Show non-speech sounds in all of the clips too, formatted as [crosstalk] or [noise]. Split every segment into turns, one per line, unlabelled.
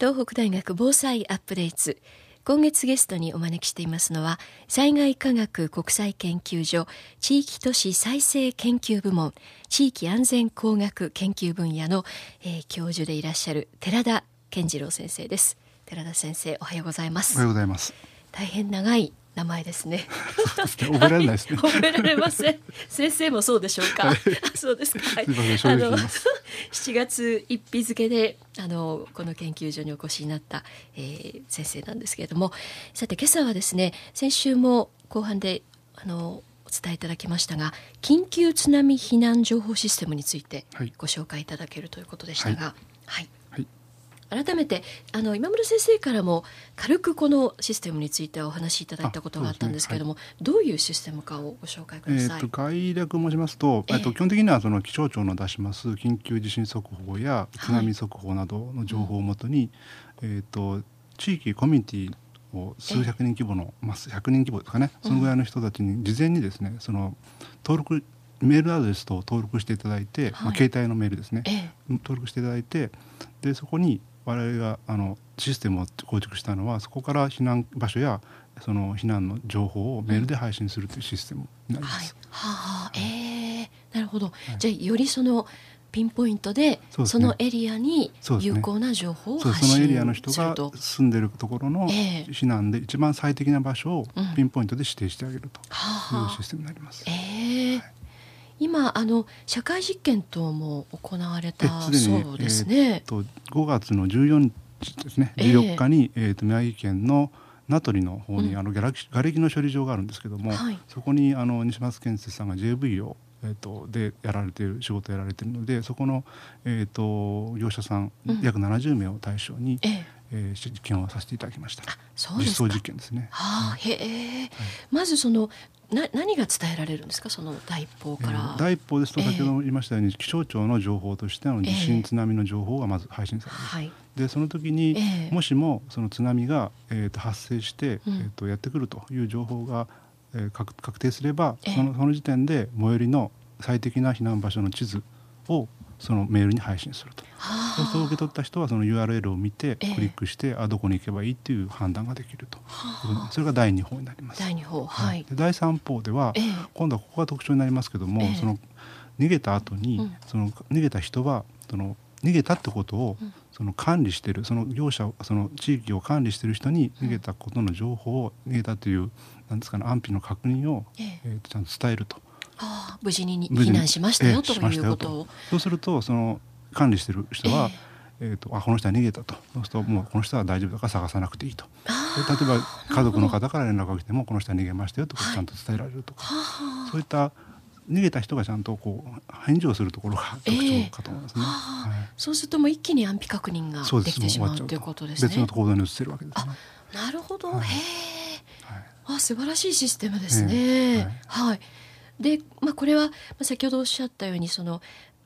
東北大学防災アップデート今月ゲストにお招きしていますのは災害科学国際研究所地域都市再生研究部門地域安全工学研究分野の、えー、教授でいらっしゃる寺田健次郎先生です。寺田先生おはようございます。
おはようございます。
大変長い名前ですね。[laughs]
覚えられないですね。
覚えられません。先生もそうでしょうか。はい、[laughs] そうですか。はい、
あの [laughs]
7月1日付であのこの研究所にお越しになった、えー、先生なんですけれども、さて今朝はですね、先週も後半であのお伝えいただきましたが、緊急津波避難情報システムについてご紹介いただけるということでしたが、はい、はい改めてあの今村先生からも軽くこのシステムについてお話しいただいたことがあったんですけれども、ねはい、どういうシステムかをご紹介ください。えー、と
概略申しますと、えー、と基本的にはその気象庁の出します緊急地震速報や津波速報などの情報をもとに、はい、えっ、と地域コミュニティを数百人規模の、まあ、100人規模ですかね。そのぐらいの人たちに事前にですねその登録メールアドレスと登録していただいて、はい、まあ、携帯のメールですね、ええ、登録していただいてでそこに我々があのシステムを構築したのはそこから避難場所やその避難の情報をメールで配信するというシステムになります。
はい、はあ、えー、なるほど。はい、じゃあよりそのピンポイントでそのエリアに有効な情報を発信
そ、ね,、のエリアの人が住んでるところの避難で一番最適な場所をピンポイントで指定してあげるというシステムになります。
えー、はい今あの社会実験等も行われたそうですね。えー、
と5月の14日ですね。14日に、えー、と宮城県の名取の方に、あのがれきの処理場があるんですけども、はい、そこにあの西松建設さんが JV をえーと、でやられている仕事をやられているのでそこの、えーと、業者さん、約70名を対象に、ええ。えー、実験をさせていただきました。実装実験ですね。
はあ、へえ、はい、まずそのな何が伝えられるんですか？その第一報から、え
ー、第一報ですと先ほども言いましたように、えー、気象庁の情報としての地震津波の情報がまず配信されます、えーはい、でその時に、えー、もしもその津波が、えーと、発生して、うん、えーと、やってくるという情報が、えー、確確定すれば、そのその時点で最寄りの最適な避難場所の地図をそのメールに配信すると。そうすると受け取った人はその URL を見てクリックして、えー、あどこに行けばいいっていう判断ができると、それが第2報になります。
第2報はい、
第3報では、えー、今度はここが特徴になりますけども、えー、その逃げた後に、うん、その逃げた人はその逃げたってことを、うん、その管理してるその業者その地域を管理してる人に逃げたことの情報を、逃げたというなんですかね安否の確認を、えー、えー、ちゃんと伝えると。
あ無事に避難しましたよということを。
そうするとその管理してる人は、えー、えーとあこの人は逃げたと。そうするともうこの人は大丈夫だから探さなくていいと。例えば家族の方から連絡が来てもこの人は逃げましたよとちゃんと伝えられるとか、はい、そういった逃げた人がちゃんとこう返事をするところが特徴かと思いますね、えー
はい、そうするともう一気に安否確認ができてしまうということですね。
別の行動に移せるわけですね。
なるほど、はい、へえ、はい、あ素晴らしいシステムですね、はい、はい、で、まあ、これは先ほどおっしゃったようにその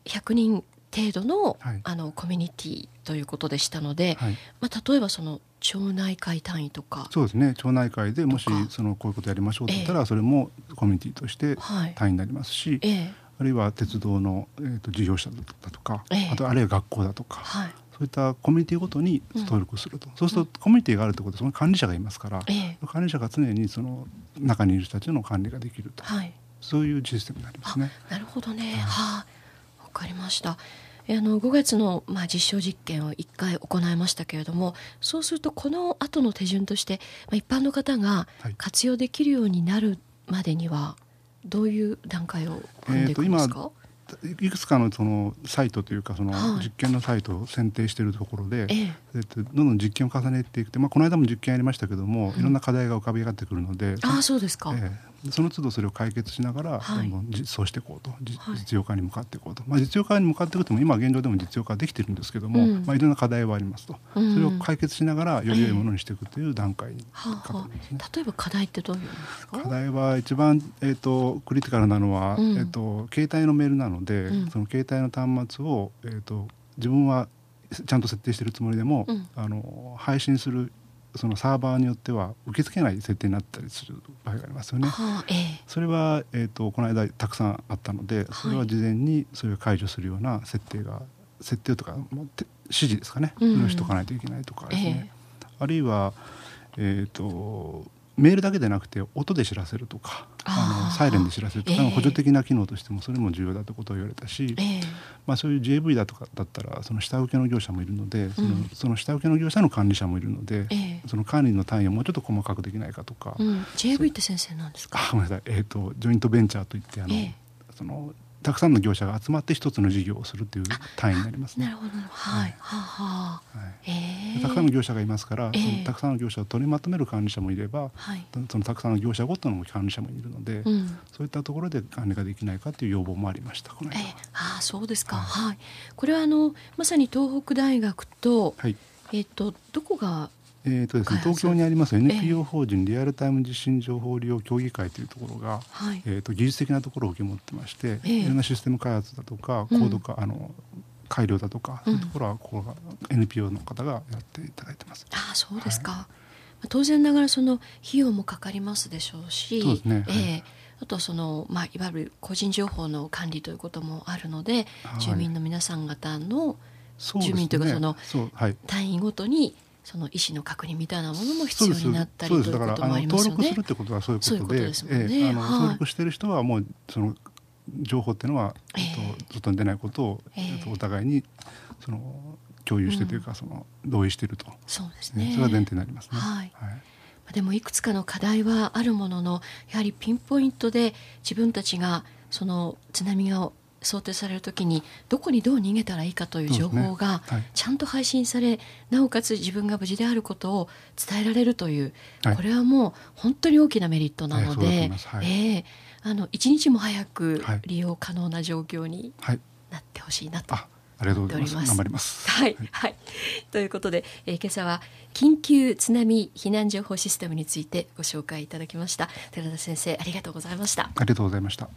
100人程度のはい、あのコミュニティということでしたので、はい、まあ、例えばその町内会単位とか。
そうですね町内会でもしそのこういうことやりましょうと言ったら、えー、それもコミュニティとして単位になりますし、はいえ。ー、あるいは鉄道の、えーと、事業者だとか、えー、あとあるいは学校だとか、はい、そういったコミュニティごとに登録すると、うん、そうするとコミュニティがあるということでその管理者がいますから、管理者が常にその中にいる人たちの管理ができると、そういうシステムになりますね。
なるほどね、はあ、わかりました。あの5月の、まあ、実証実験を1回行いましたけれどもそうするとこの後の手順として、まあ、一般の方が活用できるようになるまでにはどういう段階を踏んでいくんですか、はい
いくつかのそのサイトというかその実験のサイトを選定しているところで、ええ。どんどん実験を重ねていくて、まあ、この間も実験やりましたけども、いろんな課題が浮かび上がってくるので
あそうですか、え
その都度それを解決しながら、どんどん実装していこうと、実用化に向かっていこうと、まあ、実用化に向かっていくとも今現状でも実用化できてるんですけども、まあ、いろんな課題はありますと、それを解決しながらより良いものにしていくという段階かと思いますね、
例えば課題ってどういうのですか？
課題は一番、えーと、クリティカルなのは、えーと、携帯のメールなので、その携帯の端末を、えーと、自分はちゃんと設定しているつもりでも、あの配信するそのサーバーによっては受け付けない設定になったりする場合がありますよね。はあええ、それは、えーと、この間たくさんあったのでそれは事前にそれを解除するような設定が設定とか指示ですかね、
うん。
しとかないといけないとかですね、
え。
あるいは、えー、とメールだけでなくて音で知らせるとか
あ
のサイレンで知らせるとか、
ええ。
補助的な機能としてもそれも重要だということを言われたし、
ええ。
まあ、そういう JV だとかだったらその下請けの業者もいるのでその,、
うん。
その下請けの業者の管理者もいるので、
ええ。
その管理の単位をもうちょっと細かくできないかとか、
うん、JV って先生なんですか？
あごめんなさい、えー、とジョイントベンチャーといってあの、
ええ。
そのたくさんの業者が集まって一つの事業をするという単位になりますね。
なるほど。はい、は
い。
ええ。
たくさんの業者がいますから、
ええ。
そのたくさんの業者を取りまとめる管理者もいれば
はい。
そのたくさんの業者ごとの管理者もいるので、
うん。
そういったところで管理ができないかという要望もありましたこの間
ええ。ああそうですか。
は
はい、これはあのまさに東北大学と
はい。
えっ、とどこが
えーとですね、東京にあります
え
NPO 法人リアルタイム地震情報利用協議会というところが、
はい。
えー、と技術的なところを受け持ってまして、
ええ。
いろんなシステム開発だとか
うん。
コード化、あの改良だとか、
うん。
そういうところはここが NPO の方がやっていただいてます。
ああそうですか、まあ当然ながらその費用もかかりますでしょうし
そうですね。はい。
ええ。あとその、まあ、いわゆる個人情報の管理ということもあるので、
はい。
住民の皆さん方の住民というかその
そうはい。
単位ごとにその意思の確認みたいなものも必要になったりということもあ
の登録す。
りますよね
るってことはそういう
そういうこと
で
ですもんね。
ええあの
はい。
登録してる人はもうその情報っていうのは、
ええ
えっと外に出ないことを、
ええ。
えっとお互いにその共有してというか、その同意していると、
そうです
ね。
ね
それが前提になりますね。
はい。まあでもいくつかの課題はあるもののやはりピンポイントで自分たちがその津波が想定される時にどこにどう逃げたらいいかという情報が
はい。
ちゃんと配信されなおかつ自分が無事であることを伝えられるという、
はい。
これはもう本当に大きなメリットなのでええ。あの一日も早く
はい。
利用可能な状況に
はい、
なってほしいなと
あありがとうござい
ます。
頑張ります。
はい、はい、ということで、えー今朝は緊急津波避難情報システムについてご紹介いただきました。寺田先生ありがとうございました。
ありがとうございました。